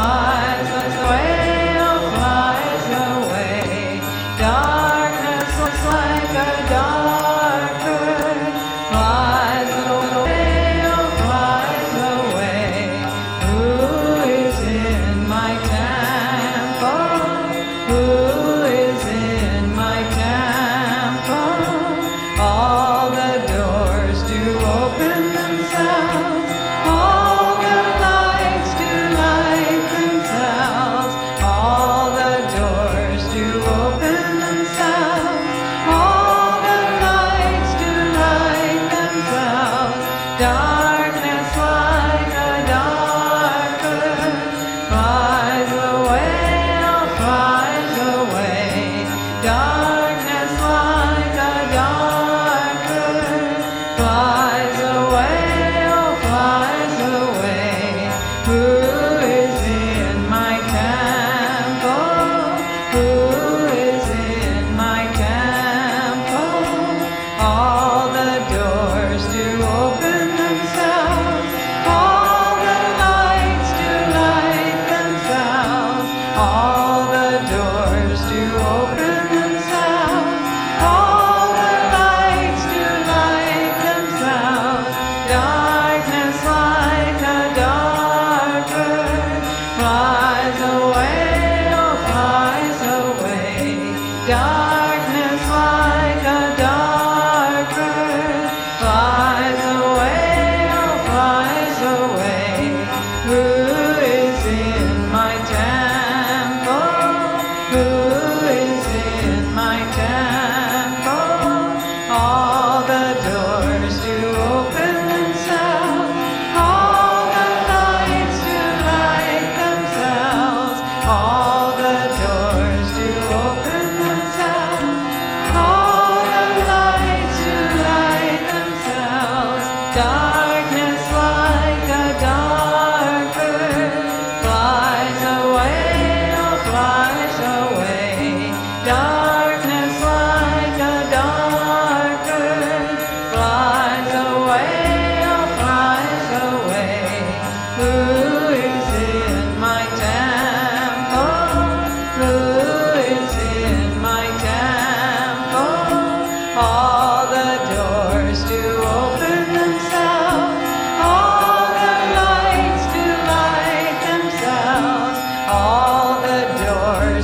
나 God.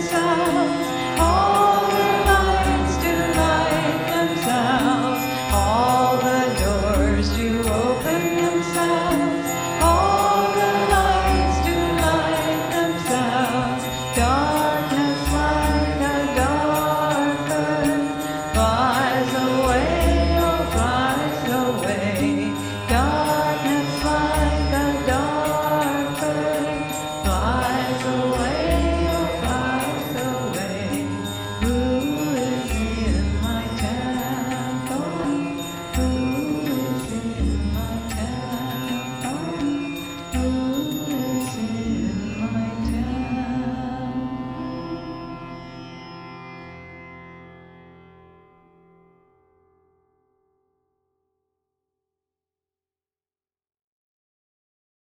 笑